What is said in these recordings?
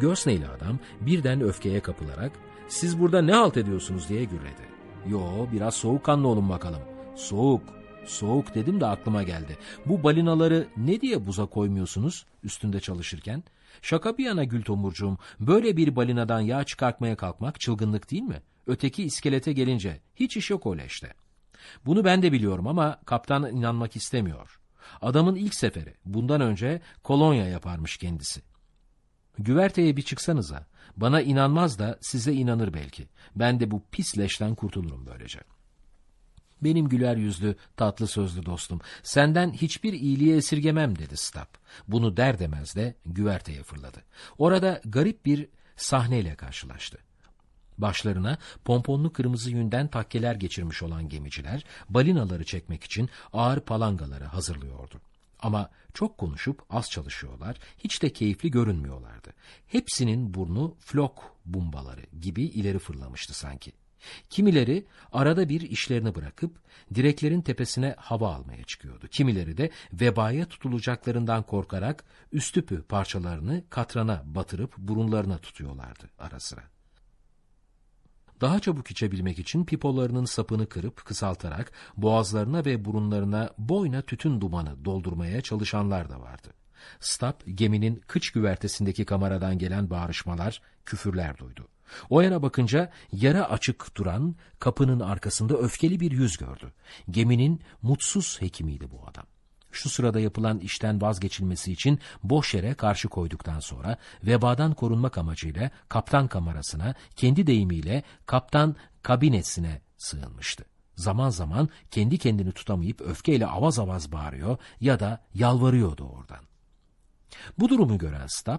Görsneyli adam birden öfkeye kapılarak siz burada ne halt ediyorsunuz diye gürledi. Yo biraz soğukkanlı olun bakalım. Soğuk, soğuk dedim de aklıma geldi. Bu balinaları ne diye buza koymuyorsunuz üstünde çalışırken? Şaka bir yana Gül Tomurcuğum, böyle bir balinadan yağ çıkartmaya kalkmak çılgınlık değil mi? Öteki iskelete gelince hiç iş yok öyle işte. Bunu ben de biliyorum ama kaptan inanmak istemiyor. Adamın ilk seferi, bundan önce kolonya yaparmış kendisi. Güverteye bir çıksanıza. Bana inanmaz da size inanır belki. Ben de bu pis leşten kurtulurum böylece. Benim güler yüzlü, tatlı sözlü dostum, senden hiçbir iyiliği esirgemem dedi Stab. Bunu der demez de güverteye fırladı. Orada garip bir sahneyle karşılaştı. Başlarına pomponlu kırmızı yünden takkeler geçirmiş olan gemiciler balinaları çekmek için ağır palangaları hazırlıyordu. Ama çok konuşup az çalışıyorlar, hiç de keyifli görünmüyorlardı. Hepsinin burnu flok bumbaları gibi ileri fırlamıştı sanki. Kimileri arada bir işlerini bırakıp direklerin tepesine hava almaya çıkıyordu. Kimileri de vebaya tutulacaklarından korkarak üstüpü parçalarını katrana batırıp burunlarına tutuyorlardı ara sıra. Daha çabuk içebilmek için pipolarının sapını kırıp kısaltarak boğazlarına ve burunlarına boyna tütün dumanı doldurmaya çalışanlar da vardı. Stab geminin kıç güvertesindeki kameradan gelen bağırışmalar, küfürler duydu. O yana bakınca yara açık duran kapının arkasında öfkeli bir yüz gördü. Geminin mutsuz hekimiydi bu adam. Şu sırada yapılan işten vazgeçilmesi için boş yere karşı koyduktan sonra vebadan korunmak amacıyla kaptan kamerasına kendi deyimiyle kaptan kabinesine sığınmıştı. Zaman zaman kendi kendini tutamayıp öfkeyle avaz avaz bağırıyor ya da yalvarıyordu oradan. Bu durumu gören Stab,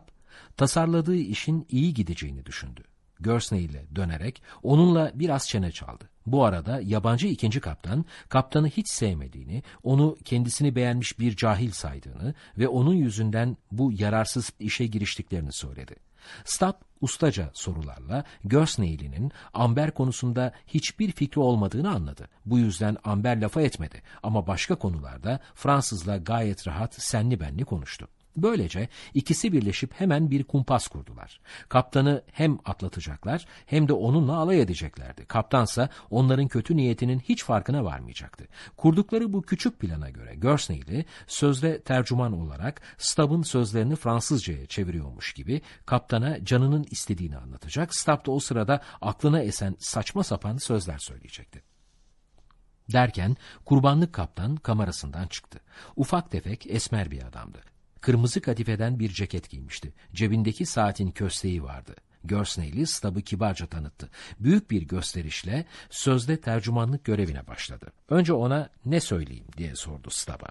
tasarladığı işin iyi gideceğini düşündü. Guernsey ile dönerek onunla biraz çene çaldı. Bu arada yabancı ikinci kaptan, kaptanı hiç sevmediğini, onu kendisini beğenmiş bir cahil saydığını ve onun yüzünden bu yararsız işe giriştiklerini söyledi. Stab ustaca sorularla Guernsey'linin Amber konusunda hiçbir fikri olmadığını anladı. Bu yüzden Amber lafa etmedi ama başka konularda Fransızla gayet rahat senli benli konuştu. Böylece ikisi birleşip hemen bir kumpas kurdular. Kaptanı hem atlatacaklar hem de onunla alay edeceklerdi. Kaptansa onların kötü niyetinin hiç farkına varmayacaktı. Kurdukları bu küçük plana göre Guernsey'li sözde tercüman olarak Stubb'ın sözlerini Fransızcaya çeviriyormuş gibi kaptana canının istediğini anlatacak. Stubb da o sırada aklına esen saçma sapan sözler söyleyecekti. Derken kurbanlık kaptan kamerasından çıktı. Ufak tefek esmer bir adamdı. Kırmızı katifeden bir ceket giymişti. Cebindeki saatin kösteği vardı. Görsneyli Stab'ı kibarca tanıttı. Büyük bir gösterişle sözde tercümanlık görevine başladı. Önce ona ne söyleyeyim diye sordu Stab'a.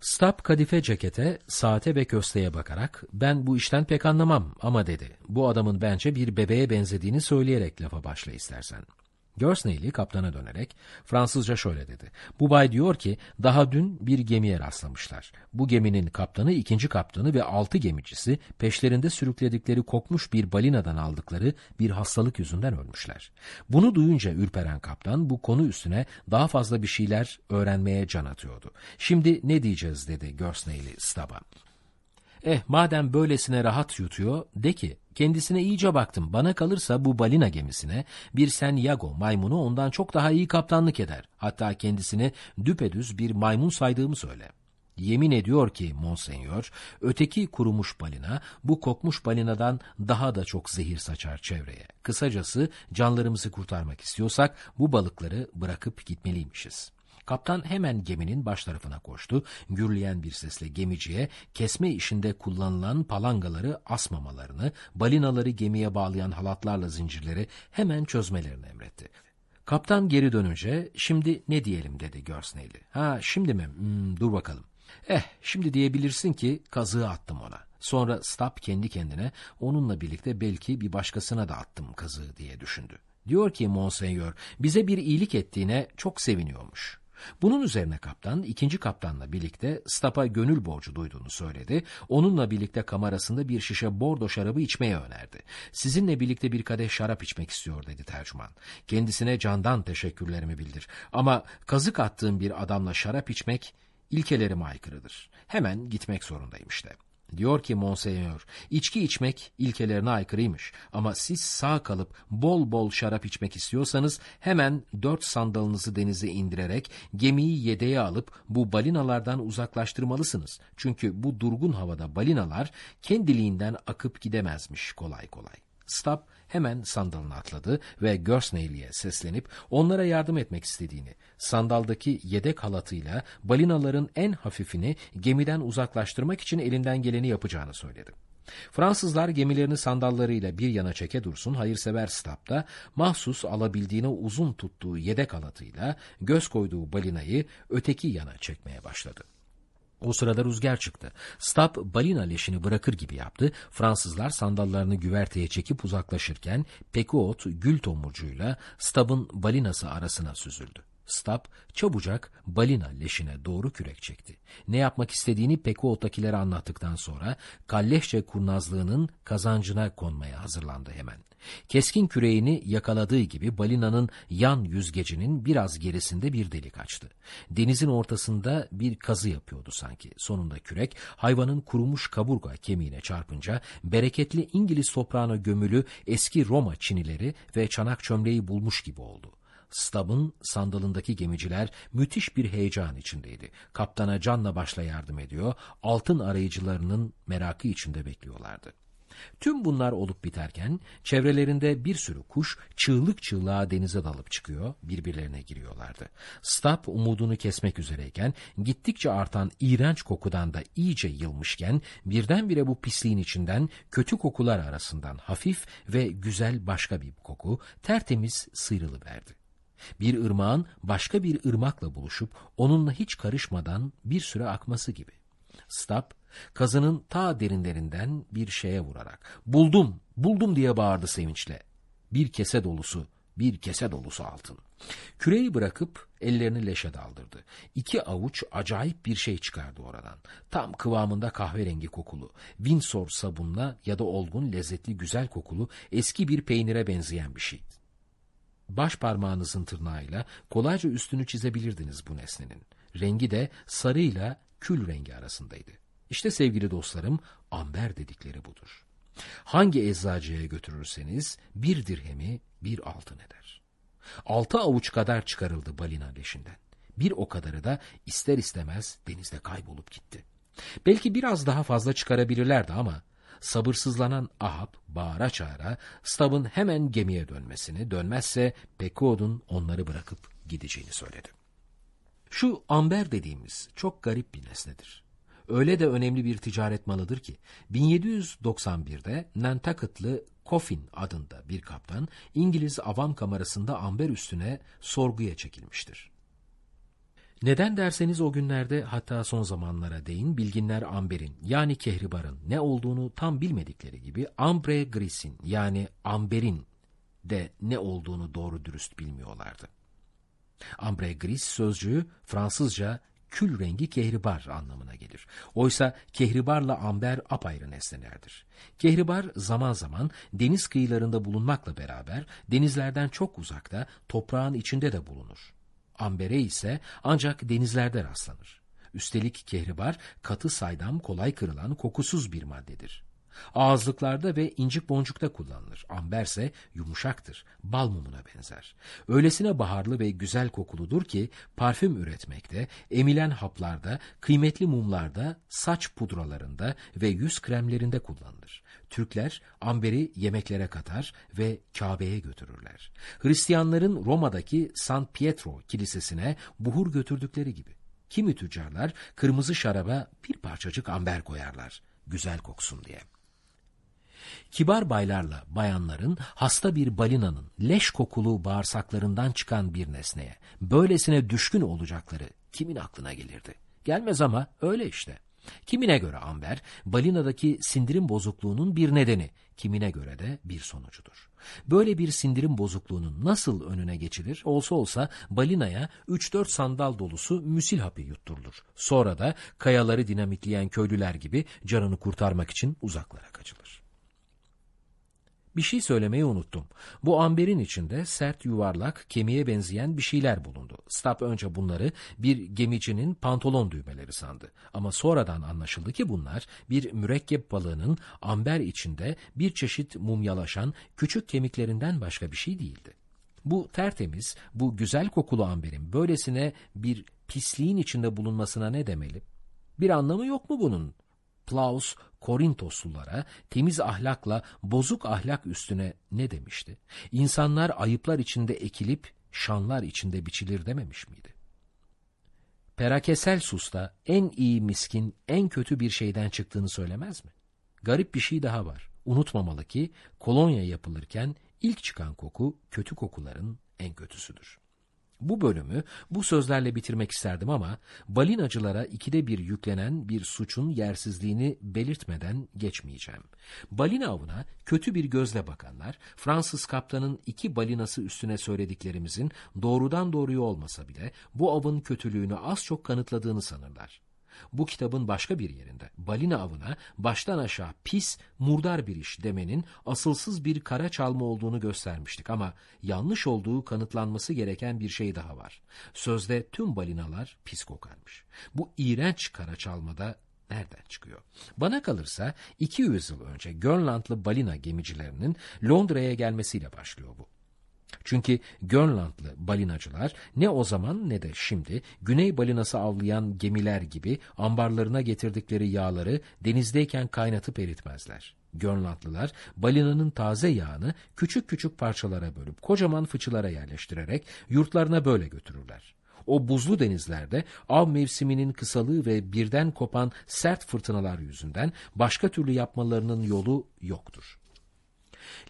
Stab kadife cekete, saate ve kösteğe bakarak ben bu işten pek anlamam ama dedi. Bu adamın bence bir bebeğe benzediğini söyleyerek lafa başla istersen. Guernsey'li kaptana dönerek Fransızca şöyle dedi. Bu bay diyor ki daha dün bir gemiye rastlamışlar. Bu geminin kaptanı, ikinci kaptanı ve altı gemicisi peşlerinde sürükledikleri kokmuş bir balinadan aldıkları bir hastalık yüzünden ölmüşler. Bunu duyunca ürperen kaptan bu konu üstüne daha fazla bir şeyler öğrenmeye can atıyordu. Şimdi ne diyeceğiz dedi Guernsey'li Stab'a. Eh madem böylesine rahat yutuyor de ki kendisine iyice baktım bana kalırsa bu balina gemisine bir Sen Yago maymunu ondan çok daha iyi kaptanlık eder. Hatta kendisini düpedüz bir maymun saydığımı söyle. Yemin ediyor ki Monsenyor, öteki kurumuş balina bu kokmuş balinadan daha da çok zehir saçar çevreye. Kısacası canlarımızı kurtarmak istiyorsak bu balıkları bırakıp gitmeliymişiz.'' Kaptan hemen geminin baş tarafına koştu. Gürleyen bir sesle gemiciye kesme işinde kullanılan palangaları asmamalarını, balinaları gemiye bağlayan halatlarla zincirleri hemen çözmelerini emretti. Kaptan geri dönünce şimdi ne diyelim dedi Görsneyli. Ha şimdi mi? Hmm, dur bakalım. Eh şimdi diyebilirsin ki kazığı attım ona. Sonra Stab kendi kendine onunla birlikte belki bir başkasına da attım kazığı diye düşündü. Diyor ki Monsenyor bize bir iyilik ettiğine çok seviniyormuş. Bunun üzerine kaptan ikinci kaptanla birlikte Stap'a gönül borcu duyduğunu söyledi. Onunla birlikte kamerasında bir şişe bordo şarabı içmeye önerdi. Sizinle birlikte bir kadeh şarap içmek istiyor dedi tercüman. Kendisine candan teşekkürlerimi bildir. Ama kazık attığım bir adamla şarap içmek ilkelerime aykırıdır. Hemen gitmek zorundayım işte. Diyor ki Monseigneur, içki içmek ilkelerine aykırıymış ama siz sağ kalıp bol bol şarap içmek istiyorsanız hemen dört sandalınızı denize indirerek gemiyi yedeğe alıp bu balinalardan uzaklaştırmalısınız. Çünkü bu durgun havada balinalar kendiliğinden akıp gidemezmiş kolay kolay. Stab hemen sandalına atladı ve Görsneyli'ye seslenip onlara yardım etmek istediğini, sandaldaki yedek halatıyla balinaların en hafifini gemiden uzaklaştırmak için elinden geleni yapacağını söyledi. Fransızlar gemilerini sandallarıyla bir yana çeke dursun hayırsever Stab mahsus alabildiğine uzun tuttuğu yedek halatıyla göz koyduğu balinayı öteki yana çekmeye başladı. O sırada rüzgar çıktı. Stab balina leşini bırakır gibi yaptı. Fransızlar sandallarını güverteye çekip uzaklaşırken Pekuot gül tomurcuğuyla Stab'ın balinası arasına süzüldü. Stab çabucak balina leşine doğru kürek çekti. Ne yapmak istediğini Pekuot'takilere anlattıktan sonra kalleşçe kurnazlığının kazancına konmaya hazırlandı hemen. Keskin küreğini yakaladığı gibi balinanın yan yüzgecinin biraz gerisinde bir delik açtı. Denizin ortasında bir kazı yapıyordu sanki. Sonunda kürek hayvanın kurumuş kaburga kemiğine çarpınca bereketli İngiliz toprağına gömülü eski Roma çinileri ve çanak çömleği bulmuş gibi oldu. Stab'ın sandalındaki gemiciler müthiş bir heyecan içindeydi. Kaptana canla başla yardım ediyor, altın arayıcılarının merakı içinde bekliyorlardı. Tüm bunlar olup biterken çevrelerinde bir sürü kuş çığlık çığlığa denize dalıp çıkıyor, birbirlerine giriyorlardı. Stab umudunu kesmek üzereyken gittikçe artan iğrenç kokudan da iyice yılmışken birdenbire bu pisliğin içinden kötü kokular arasından hafif ve güzel başka bir koku tertemiz sıyrılıverdi. Bir ırmağın başka bir ırmakla buluşup onunla hiç karışmadan bir süre akması gibi. Stab kazının ta derinlerinden bir şeye vurarak buldum, buldum diye bağırdı sevinçle. Bir kese dolusu, bir kese dolusu altın. Küreyi bırakıp ellerini leşe daldırdı. İki avuç acayip bir şey çıkardı oradan. Tam kıvamında kahverengi kokulu, Windsor sabunla ya da olgun lezzetli güzel kokulu eski bir peynire benzeyen bir şey. Baş parmağınızın tırnağıyla kolayca üstünü çizebilirdiniz bu nesnenin. Rengi de sarıyla kül rengi arasındaydı. İşte sevgili dostlarım, amber dedikleri budur. Hangi eczacıya götürürseniz bir dirhemi bir altın eder. Altı avuç kadar çıkarıldı balina leşinden. Bir o kadarı da ister istemez denizde kaybolup gitti. Belki biraz daha fazla çıkarabilirlerdi ama sabırsızlanan Ahab bağıra çağıra Stab'ın hemen gemiye dönmesini, dönmezse Pekuod'un onları bırakıp gideceğini söyledi. Şu amber dediğimiz çok garip bir nesnedir. Öyle de önemli bir ticaret malıdır ki 1791'de Nantucket'lı Coffin adında bir kaptan İngiliz avam kamerasında amber üstüne sorguya çekilmiştir. Neden derseniz o günlerde hatta son zamanlara değin bilginler amberin yani kehribarın ne olduğunu tam bilmedikleri gibi ambre grisin yani amberin de ne olduğunu doğru dürüst bilmiyorlardı. Ambre gris sözcüğü Fransızca kül rengi kehribar anlamına gelir. Oysa kehribarla amber apayrı nesnelerdir. Kehribar zaman zaman deniz kıyılarında bulunmakla beraber denizlerden çok uzakta toprağın içinde de bulunur. Ambere ise ancak denizlerde rastlanır. Üstelik kehribar katı saydam kolay kırılan kokusuz bir maddedir. Ağızlıklarda ve incik boncukta kullanılır. Amberse yumuşaktır, bal mumuna benzer. Öylesine baharlı ve güzel kokuludur ki parfüm üretmekte, emilen haplarda, kıymetli mumlarda, saç pudralarında ve yüz kremlerinde kullanılır. Türkler amberi yemeklere katar ve Kabe'ye götürürler. Hristiyanların Roma'daki San Pietro kilisesine buhur götürdükleri gibi. Kimi tüccarlar kırmızı şaraba bir parçacık amber koyarlar, güzel koksun diye. Kibar baylarla bayanların hasta bir balinanın leş kokulu bağırsaklarından çıkan bir nesneye böylesine düşkün olacakları kimin aklına gelirdi? Gelmez ama öyle işte. Kimine göre amber, balinadaki sindirim bozukluğunun bir nedeni, kimine göre de bir sonucudur. Böyle bir sindirim bozukluğunun nasıl önüne geçilir? Olsa olsa balinaya 3-4 sandal dolusu müsil hapı yutturulur. Sonra da kayaları dinamitleyen köylüler gibi canını kurtarmak için uzaklara kaçılır. Bir şey söylemeyi unuttum. Bu amberin içinde sert yuvarlak, kemiğe benzeyen bir şeyler bulundu. Stab önce bunları bir gemicinin pantolon düğmeleri sandı. Ama sonradan anlaşıldı ki bunlar bir mürekkep balığının amber içinde bir çeşit mumyalaşan küçük kemiklerinden başka bir şey değildi. Bu tertemiz, bu güzel kokulu amberin böylesine bir pisliğin içinde bulunmasına ne demeli? Bir anlamı yok mu bunun? Plaus Korintoslulara temiz ahlakla bozuk ahlak üstüne ne demişti? İnsanlar ayıplar içinde ekilip şanlar içinde biçilir dememiş miydi? Perakesel susta en iyi miskin en kötü bir şeyden çıktığını söylemez mi? Garip bir şey daha var. Unutmamalı ki kolonya yapılırken ilk çıkan koku kötü kokuların en kötüsüdür. Bu bölümü bu sözlerle bitirmek isterdim ama balinacılara ikide bir yüklenen bir suçun yersizliğini belirtmeden geçmeyeceğim. Balina avına kötü bir gözle bakanlar, Fransız kaptanın iki balinası üstüne söylediklerimizin doğrudan doğruya olmasa bile bu avın kötülüğünü az çok kanıtladığını sanırlar. Bu kitabın başka bir yerinde balina avına baştan aşağı pis, murdar bir iş demenin asılsız bir kara çalma olduğunu göstermiştik ama yanlış olduğu kanıtlanması gereken bir şey daha var. Sözde tüm balinalar pis kokarmış. Bu iğrenç kara çalmada nereden çıkıyor? Bana kalırsa 200 yıl önce Grönlandlı balina gemicilerinin Londra'ya gelmesiyle başlıyor bu. Çünkü Grönlandlı balinacılar ne o zaman ne de şimdi güney balinası avlayan gemiler gibi ambarlarına getirdikleri yağları denizdeyken kaynatıp eritmezler. Grönlandlılar balinanın taze yağını küçük küçük parçalara bölüp kocaman fıçılara yerleştirerek yurtlarına böyle götürürler. O buzlu denizlerde av mevsiminin kısalığı ve birden kopan sert fırtınalar yüzünden başka türlü yapmalarının yolu yoktur.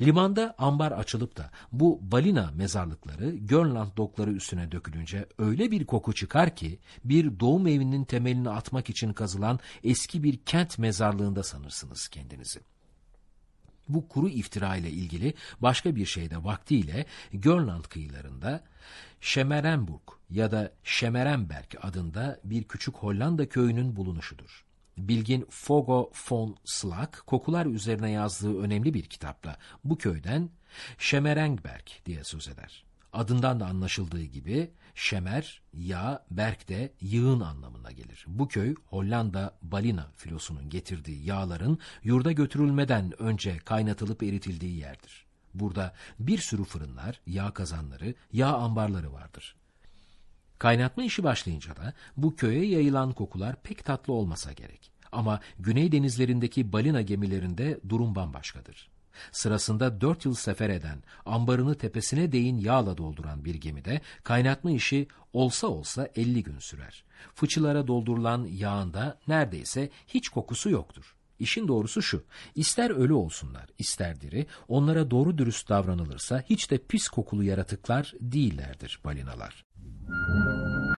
Limanda ambar açılıp da bu balina mezarlıkları Grönland dokları üstüne dökülünce öyle bir koku çıkar ki bir doğum evinin temelini atmak için kazılan eski bir kent mezarlığında sanırsınız kendinizi. Bu kuru iftira ile ilgili başka bir şey de vaktiyle Grönland kıyılarında Şemerenburg ya da Şemerenberg adında bir küçük Hollanda köyünün bulunuşudur. Bilgin Fogo von Slak kokular üzerine yazdığı önemli bir kitapla bu köyden Şemerengberg diye söz eder. Adından da anlaşıldığı gibi şemer, yağ, berk de yığın anlamına gelir. Bu köy Hollanda balina filosunun getirdiği yağların yurda götürülmeden önce kaynatılıp eritildiği yerdir. Burada bir sürü fırınlar, yağ kazanları, yağ ambarları vardır. Kaynatma işi başlayınca da bu köye yayılan kokular pek tatlı olmasa gerek. Ama Güney denizlerindeki balina gemilerinde durum bambaşkadır. Sırasında dört yıl sefer eden, ambarını tepesine değin yağla dolduran bir gemide kaynatma işi olsa olsa elli gün sürer. Fıçılara doldurulan yağında neredeyse hiç kokusu yoktur. İşin doğrusu şu, ister ölü olsunlar, ister diri, onlara doğru dürüst davranılırsa hiç de pis kokulu yaratıklar değillerdir balinalar. Thank you.